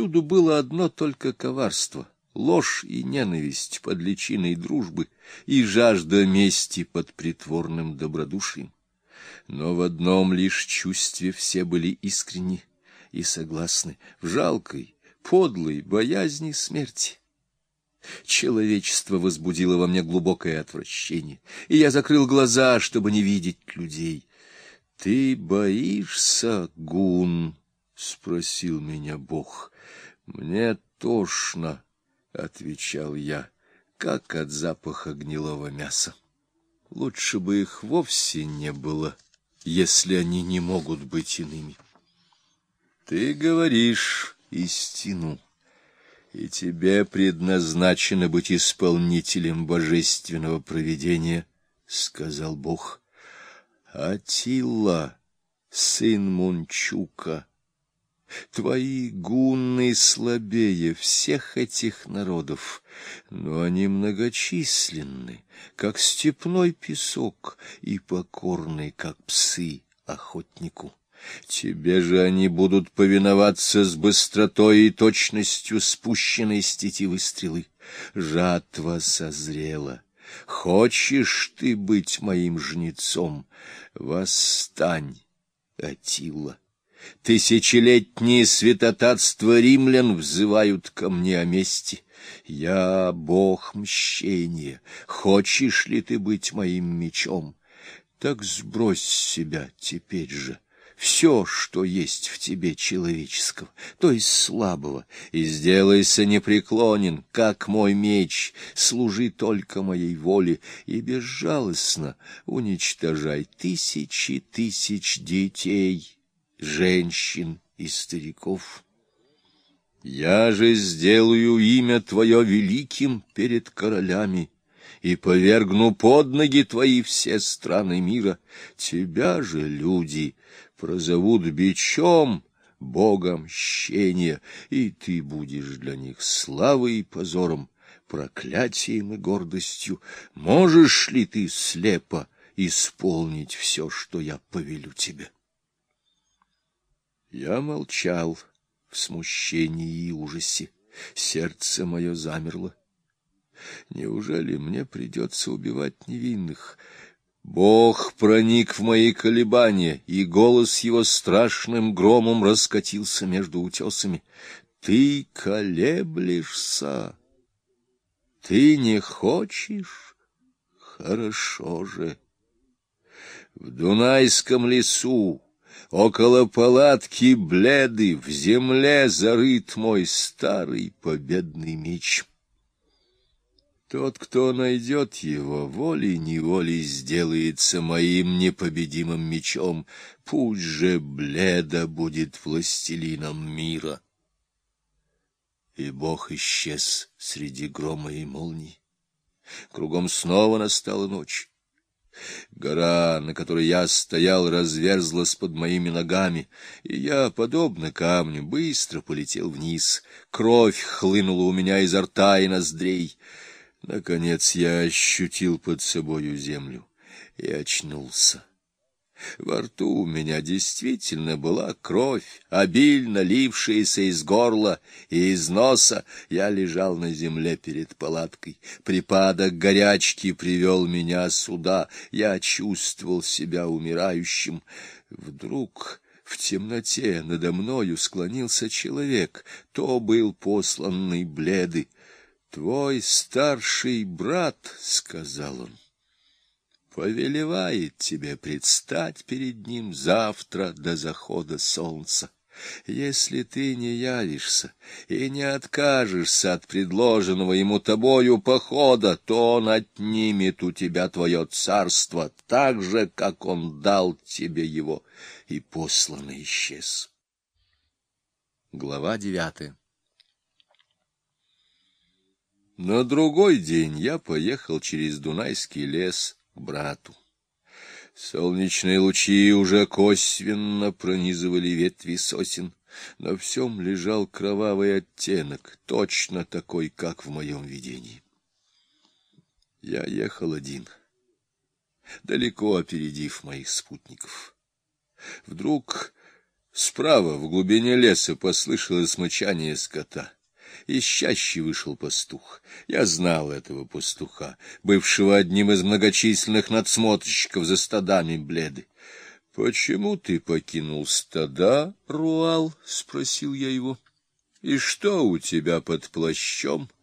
Всюду было одно только коварство, ложь и ненависть под личиной дружбы и жажда мести под притворным добродушием. Но в одном лишь чувстве все были искренни и согласны в жалкой, подлой боязни смерти. Человечество возбудило во мне глубокое отвращение, и я закрыл глаза, чтобы не видеть людей. — Ты боишься, Гун? — спросил меня Бог. — Мне тошно, — отвечал я, — как от запаха гнилого мяса. Лучше бы их вовсе не было, если они не могут быть иными. — Ты говоришь истину и тебе предназначено быть исполнителем божественного провидения, — сказал Бог. Атилла, сын Мунчука, твои гунны слабее всех этих народов, но они многочисленны, как степной песок, и покорны, как псы охотнику. Тебе же они будут повиноваться с быстротой и точностью спущенной с тетивы стрелы. Жатва созрела. Хочешь ты быть моим жнецом? Восстань, Атила. Тысячелетние святотатства римлян взывают ко мне о мести. Я бог мщения. Хочешь ли ты быть моим мечом? Так сбрось себя теперь же все, что есть в тебе человеческого, то есть слабого, и сделайся непреклонен, как мой меч, служи только моей воле, и безжалостно уничтожай тысячи тысяч детей, женщин и стариков. Я же сделаю имя твое великим перед королями, и повергну под ноги твои все страны мира. Тебя же люди прозовут бичом, богом мщения, и ты будешь для них славой и позором, проклятием и гордостью. Можешь ли ты слепо исполнить все, что я повелю тебе? Я молчал в смущении и ужасе. Сердце мое замерло. Неужели мне придется убивать невинных? Бог проник в мои колебания, и голос его страшным громом раскатился между утесами. Ты колеблешься, ты не хочешь? Хорошо же. В Дунайском лесу, около палатки бледы, в земле зарыт мой старый победный меч. Тот, кто найдет его, волей-неволей сделается моим непобедимым мечом. Пусть же бледо будет властелином мира. И Бог исчез среди грома и молний. Кругом снова настала ночь. Гора, на которой я стоял, разверзлась под моими ногами, и я, подобно камню, быстро полетел вниз. Кровь хлынула у меня изо рта и ноздрей. Наконец я ощутил под собою землю и очнулся. Во рту у меня действительно была кровь, обильно лившаяся из горла и из носа. Я лежал на земле перед палаткой. Припадок горячки привел меня сюда. Я чувствовал себя умирающим. Вдруг... В темноте надо мною склонился человек, то был посланный бледы. Твой старший брат, — сказал он, — повелевает тебе предстать перед ним завтра до захода солнца. Если ты не явишься и не откажешься от предложенного ему тобою похода, то он отнимет у тебя твое царство так же, как он дал тебе его, и посланно исчез. Глава девятая на другой день я поехал через Дунайский лес брату. Солнечные лучи уже косвенно пронизывали ветви сосен. На всем лежал кровавый оттенок, точно такой, как в моем видении. Я ехал один, далеко опередив моих спутников. Вдруг Справа, в глубине леса, послышалось мычание скота. Из чащи вышел пастух. Я знал этого пастуха, бывшего одним из многочисленных надсмотрщиков за стадами бледы. — Почему ты покинул стада, Руал? — спросил я его. — И что у тебя под плащом? —